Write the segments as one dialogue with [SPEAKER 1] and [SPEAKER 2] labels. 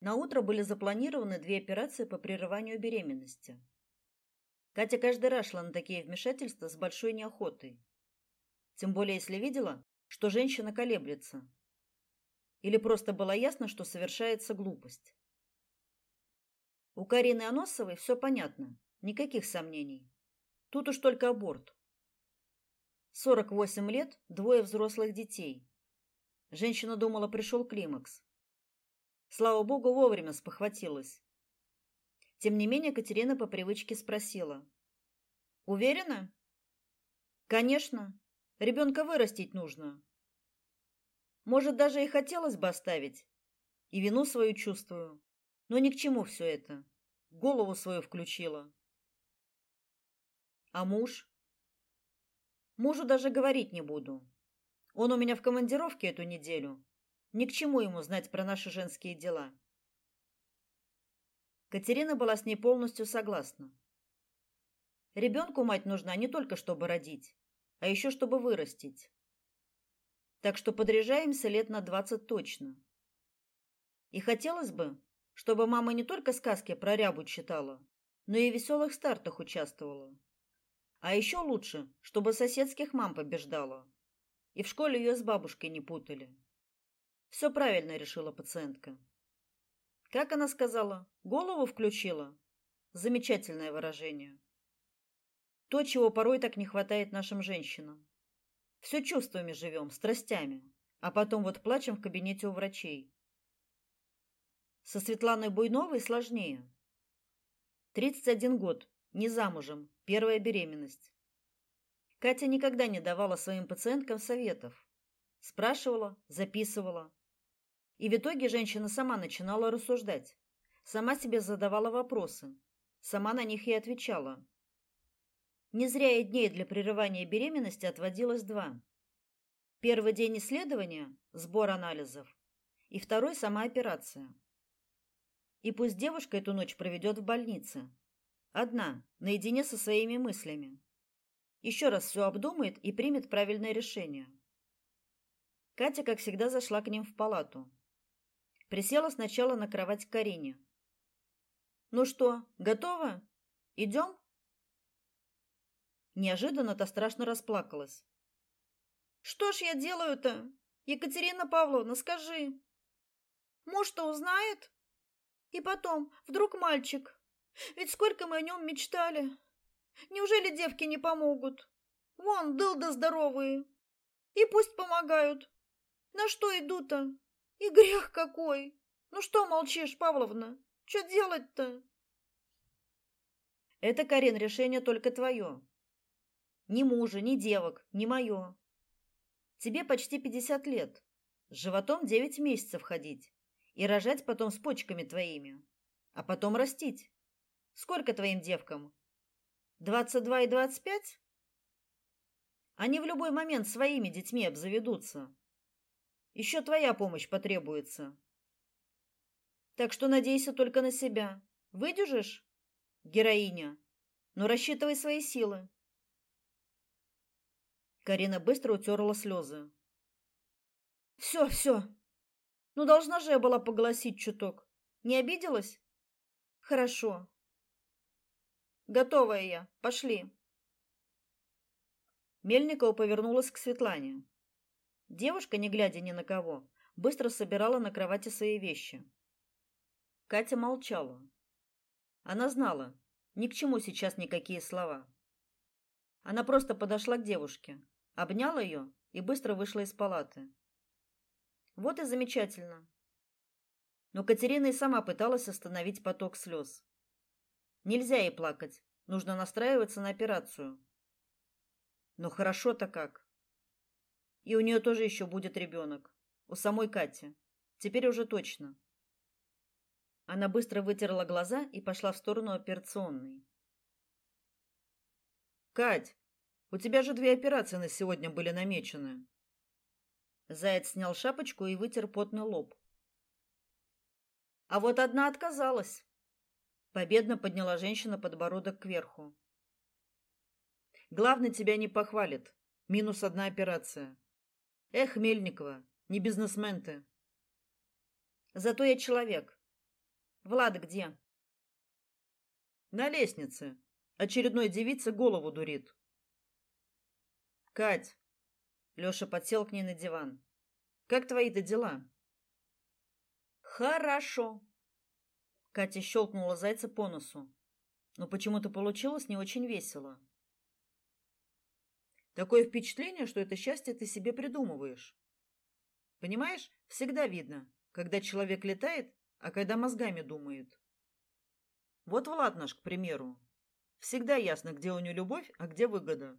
[SPEAKER 1] На утро были запланированы две операции по прерыванию беременности. Катя каждый раз шла на такие вмешательства с большой неохотой. Тем более, если видела, что женщина колеблется. Или просто было ясно, что совершается глупость. У Карины Аносовой все понятно, никаких сомнений. Тут уж только аборт. 48 лет, двое взрослых детей. Женщина думала, пришел климакс. Слава богу, вовремя спохватилась. Тем не менее, Катерина по привычке спросила: "Уверена?" "Конечно. Ребенка вырастить нужно. Может, даже и хотелось бы оставить. И вину свою чувствую. Но ни к чему все это. Голову свою включила. А муж? Мужу даже говорить не буду. Он у меня в командировке эту неделю. Ни к чему ему знать про наши женские дела. Катерина была с ней полностью согласна. Ребенку мать нужна не только чтобы родить, а еще чтобы вырастить. Так что подряжаемся лет на двадцать точно. И хотелось бы, чтобы мама не только сказки про рябу читала, но и в веселых стартах участвовала. А еще лучше, чтобы соседских мам побеждала. И в школе ее с бабушкой не путали. Все правильно решила пациентка. Как она сказала? Голову включила? Замечательное выражение. То, чего порой так не хватает нашим женщинам. Все чувствами живем, страстями, а потом вот плачем в кабинете у врачей. Со Светланой Буйновой сложнее. 31 год, не замужем, первая беременность. Катя никогда не давала своим пациенткам советов. Спрашивала, записывала, и в итоге женщина сама начинала рассуждать, сама себе задавала вопросы, сама на них и отвечала. Не зря и дней для прерывания беременности отводилось два. Первый день исследования сбор анализов, и второй сама операция. И пусть девушка эту ночь проведет в больнице, одна, наедине со своими мыслями. Еще раз все обдумает и примет правильное решение. Катя, как всегда, зашла к ним в палату. Присела сначала на кровать к Карине. Ну что, готова? Идем?» Неожиданно та страшно расплакалась. Что ж я делаю-то? Екатерина Павловна, скажи. Муж-то узнает? И потом, вдруг мальчик? Ведь сколько мы о нем мечтали. Неужели девки не помогут? Вон, дылды здоровые. И пусть помогают. На что иду-то? И грех какой! Ну что молчишь, Павловна? Что делать-то? Это, Карин, решение только твое. Ни мужа, ни девок, ни мое. Тебе почти пятьдесят лет. С животом девять месяцев ходить. И рожать потом с почками твоими. А потом растить. Сколько твоим девкам? Двадцать два и двадцать пять? Они в любой момент своими детьми обзаведутся. Еще твоя помощь потребуется. Так что надейся только на себя. Выдержишь, героиня? Но рассчитывай свои силы. Карина быстро утерла слезы. Все, все. Ну должна же я была погласить чуток. Не обиделась? Хорошо. Готовая я. Пошли. Мельникова повернулась к Светлане. Девушка, не глядя ни на кого, быстро собирала на кровати свои вещи. Катя молчала. Она знала, ни к чему сейчас никакие слова. Она просто подошла к девушке, обняла ее и быстро вышла из палаты. Вот и замечательно. Но Катерина и сама пыталась остановить поток слез. Нельзя ей плакать, нужно настраиваться на операцию. Но хорошо-то как. И у нее тоже еще будет ребенок. У самой Кати. Теперь уже точно. Она быстро вытерла глаза и пошла в сторону операционной. Кать, у тебя же две операции на сегодня были намечены. Заяц снял шапочку и вытер потный лоб. А вот одна отказалась. Победно подняла женщина подбородок кверху. Главный тебя не похвалит. Минус одна операция. Эх, Мельникова, не бизнесмен ты. Зато я человек. Влад где?
[SPEAKER 2] На лестнице. Очередной девице голову дурит. Кать. Лёша подсел к ней на диван. Как твои-то дела?
[SPEAKER 1] Хорошо. Катя щелкнула зайца по носу. Но почему-то получилось не очень весело.
[SPEAKER 2] Такое впечатление, что это счастье ты себе придумываешь. Понимаешь, всегда видно, когда человек летает, а когда мозгами думает. Вот Влад наш, к примеру. Всегда ясно, где у него любовь, а где выгода.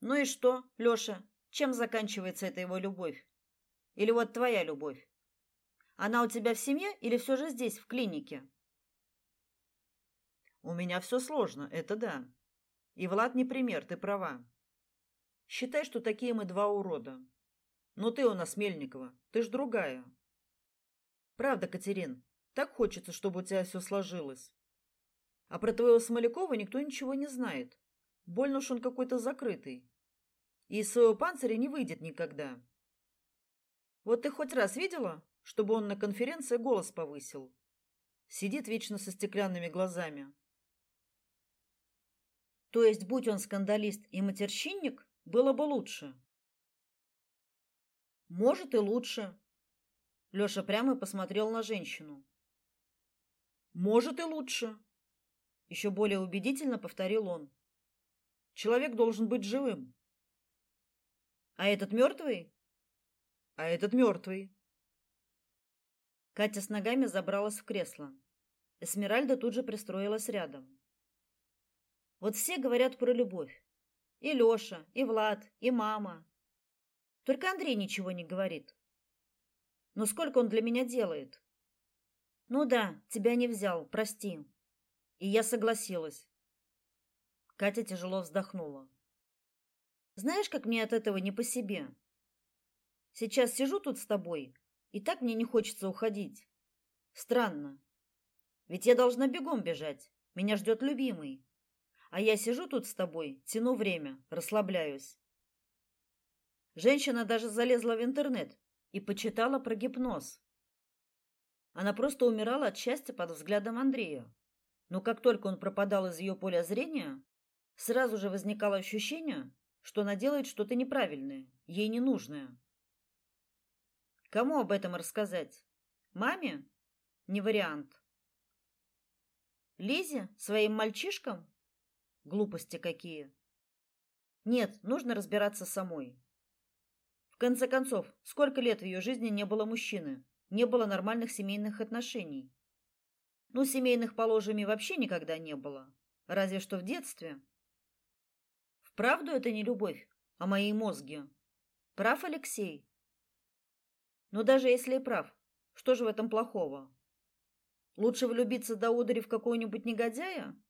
[SPEAKER 1] Ну и что, Лёша? Чем заканчивается эта его любовь? Или вот твоя любовь? Она у тебя в семье или все же здесь, в клинике?
[SPEAKER 2] У меня все сложно, это да. И Влад не пример, ты права. Считай, что такие мы два урода. Но ты у нас Мельникова, ты ж другая. Правда, Катерин, так хочется, чтобы у тебя все сложилось. А про твоего Смолякова никто ничего не знает. Больно уж он какой-то закрытый. И из своего панциря не выйдет никогда. Вот ты хоть раз видела, чтобы он на конференции голос повысил? Сидит вечно со стеклянными глазами.
[SPEAKER 1] То есть, будь он скандалист и матерщинник, было бы лучше. Может и лучше. Лёша прямо посмотрел на женщину.
[SPEAKER 2] Может и лучше. Еще более убедительно повторил он. Человек должен быть живым.
[SPEAKER 1] А этот мертвый?
[SPEAKER 2] А этот мертвый.
[SPEAKER 1] Катя с ногами забралась в кресло. Эсмеральда тут же пристроилась рядом. Вот все говорят про любовь. И Лёша, и Влад, и мама. Только Андрей ничего не говорит. Но сколько он для меня делает? Ну да, тебя не взял, прости. И я согласилась. Катя тяжело вздохнула. Знаешь, как мне от этого не по себе? Сейчас сижу тут с тобой, и так мне не хочется уходить. Странно. Ведь я должна бегом бежать. Меня ждет любимый. А я сижу тут с тобой, тяну время, расслабляюсь. Женщина даже залезла в интернет и почитала про гипноз. Она просто умирала от счастья под взглядом Андрея. Но как только он пропадал из ее поля зрения, сразу же возникало ощущение, что она делает что-то неправильное, ей ненужное. Кому об этом рассказать? Маме? Не вариант. Лизе, своим мальчишкам? Глупости какие. Нет, нужно разбираться самой. В конце концов, сколько лет в ее жизни не было мужчины, не было нормальных семейных отношений. Ну, семейных, положим, и вообще никогда не было. Разве что в детстве. Вправду это не любовь, а мои мозги. Прав Алексей? Но даже если и прав, что же в этом плохого? Лучше влюбиться до удара в какого-нибудь негодяя?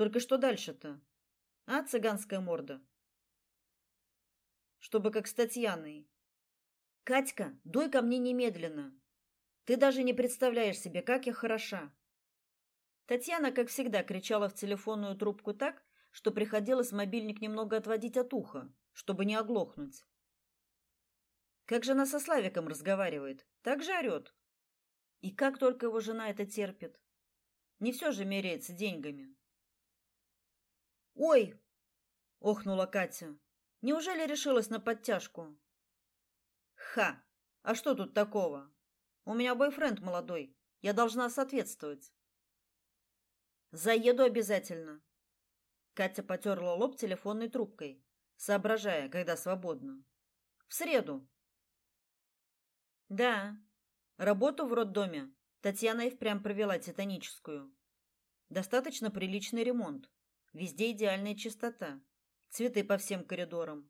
[SPEAKER 1] Только что дальше-то? А, цыганская морда? Чтобы как с Татьяной. Катька, дуй ко мне немедленно. Ты даже не представляешь себе, как я хороша. Татьяна, как всегда, кричала в телефонную трубку так, что приходилось мобильник немного отводить от уха, чтобы не оглохнуть. Как же она со Славиком разговаривает? Так же орет. И как только его жена это терпит. Не все же меряется деньгами. Ой, охнула Катя. Неужели решилась на подтяжку? Ха. А что тут такого? У меня бойфренд молодой. Я должна соответствовать. Заеду обязательно. Катя потёрла лоб телефонной трубкой, соображая, когда свободно. В среду. Да. Работу в роддоме Татьяна и впрямь провела титаническую. Достаточно приличный ремонт. Везде идеальная чистота. Цветы по всем коридорам.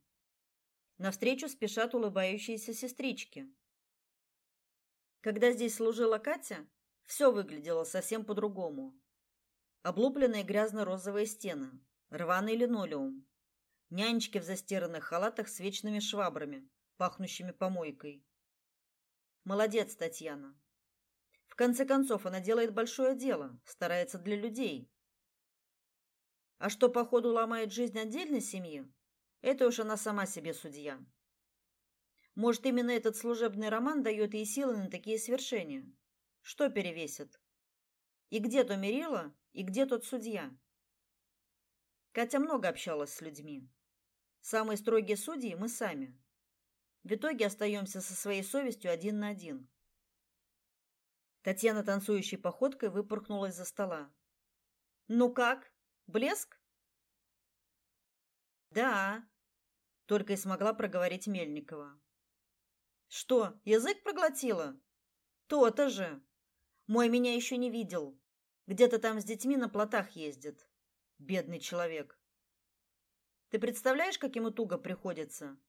[SPEAKER 1] Навстречу спешат улыбающиеся сестрички. Когда здесь служила Катя, все выглядело совсем по-другому. Облупленные грязно-розовые стены, рваный линолеум, нянечки в застиранных халатах с вечными швабрами, пахнущими помойкой. Молодец, Татьяна. В конце концов, она делает большое дело, старается для людей, а что походу ломает жизнь отдельной семьи, это уж она сама себе судья. Может, именно этот служебный роман дает ей силы на такие свершения? Что перевесит? И где то мерило, и где тот судья? Катя много общалась с людьми. Самые строгие судьи мы сами. В итоге остаемся со своей совестью один на один. Татьяна танцующей походкой выпорхнула из-за стола. Ну как? Блеск? Да, только и смогла проговорить Мельникова. Что, язык проглотила? То-то же. Мой меня еще не видел. Где-то там с детьми на плотах ездит. Бедный человек. Ты представляешь, как ему туго приходится?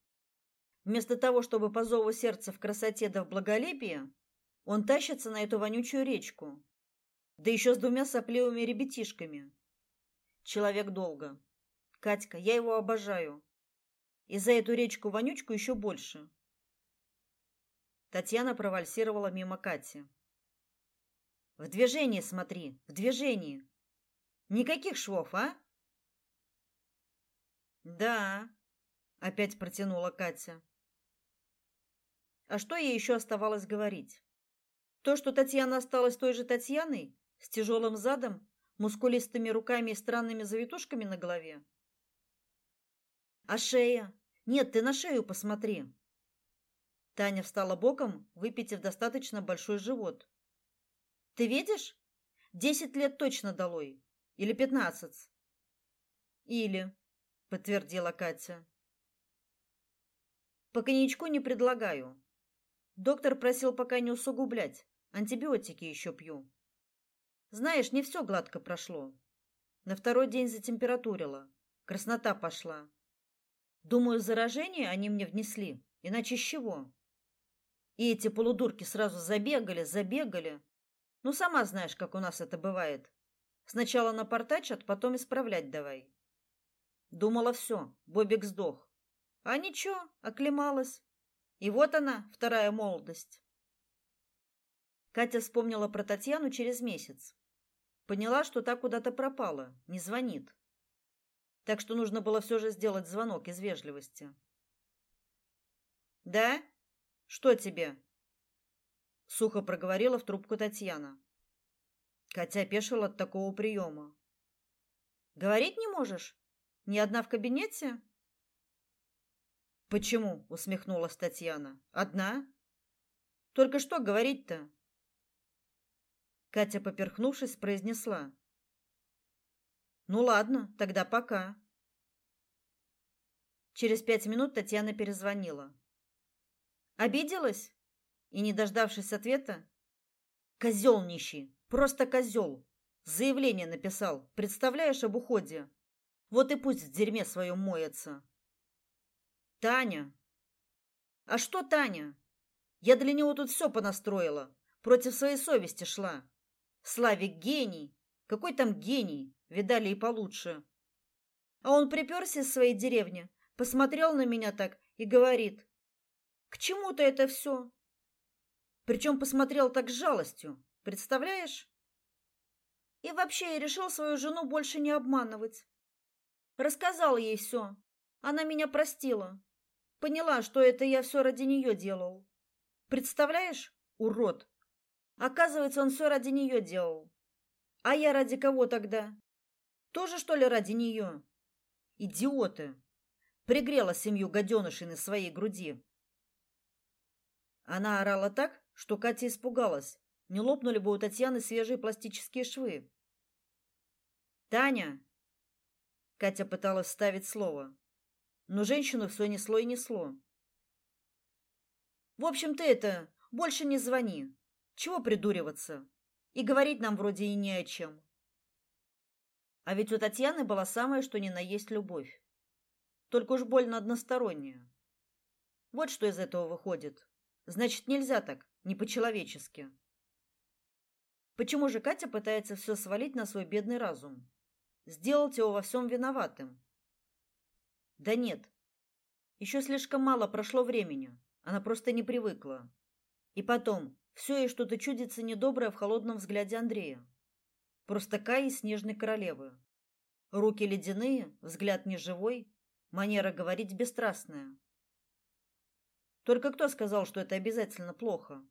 [SPEAKER 1] Вместо того, чтобы по зову сердца в красоте да в благолепии, он тащится на эту вонючую речку. Да еще с двумя сопливыми ребятишками. Человек долго. Катька, я его обожаю. И за эту речку-вонючку еще больше. Татьяна провальсировала мимо Кати. В движении смотри, в движении. Никаких швов, а? Да, опять протянула Катя. А что ей еще оставалось говорить? То, что Татьяна осталась той же Татьяной, с тяжелым задом, мускулистыми руками и странными завитушками на голове. А шея? Нет, ты на шею посмотри. Таня встала боком, выпитив достаточно большой живот. Ты видишь? Десять лет точно долой. Или пятнадцать. Или, подтвердила Катя. По коньячку не предлагаю. Доктор просил пока не усугублять. Антибиотики еще пью. Знаешь, не все гладко прошло. На второй день затемпературило. Краснота пошла. Думаю, заражение они мне внесли. Иначе с чего? И эти полудурки сразу забегали, забегали. Ну, сама знаешь, как у нас это бывает. Сначала напортачат, потом исправлять давай. Думала, все, Бобик сдох. А ничего, оклемалась. И вот она, вторая молодость. Катя вспомнила про Татьяну через месяц. Поняла, что та куда-то пропала, не звонит. Так что нужно было все же сделать звонок из вежливости. Да? Что тебе? сухо проговорила в трубку Татьяна. Катя опешила от такого приема. Говорить не можешь? Ни одна в кабинете? Почему? усмехнулась Татьяна. Одна? Только что говорить-то? Катя, поперхнувшись, произнесла: "Ну ладно, тогда пока". Через пять минут Татьяна перезвонила. Обиделась? И не дождавшись ответа, козел нищий, просто козел. Заявление написал, представляешь, об уходе. Вот и пусть в дерьме своем моется. Таня. А что Таня? Я для него тут все понастроила, против своей совести шла. Славик гений. Какой там гений? Видали и получше. А он приперся из своей деревни, посмотрел на меня так и говорит: "К чему-то это все? Причем посмотрел так с жалостью. Представляешь? И вообще я решил свою жену больше не обманывать. Рассказал ей все. Она меня простила. Поняла, что это я все ради нее делал. Представляешь, урод? Оказывается, он все ради нее делал. А я ради кого тогда? Тоже что ли ради нее? Идиоты! Пригрела семью гаденышей на своей груди. Она орала так, что Катя испугалась, не лопнули бы у Татьяны свежие пластические швы. Таня. Катя пыталась вставить слово, но женщину все несло и несло. В общем, ты это, больше не звони. Чего придуриваться? И говорить нам вроде и не о чем. А ведь у Татьяны была самая что ни на есть любовь. Только уж больно односторонняя. Вот что из этого выходит. Значит, нельзя так не по-человечески. Почему же Катя пытается все свалить на свой бедный разум? Сделать его во всем виноватым? Да нет. Еще слишком мало прошло времени. Она просто не привыкла. И потом, все ей что-то чудится недоброе в холодном взгляде Андрея. Просто Кай из снежной королевы. Руки ледяные, взгляд неживой, манера говорить бесстрастная. Только кто сказал, что это обязательно плохо?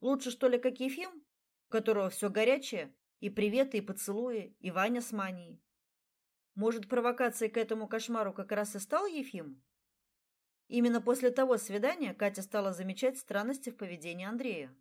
[SPEAKER 1] Лучше что ли как Ефим, у которого все горячее, и приветы, и поцелуи, и Ваня с Маней. Может, провокацией к этому кошмару как раз и стал Ефим? Именно после того свидания Катя стала замечать странности в поведении Андрея.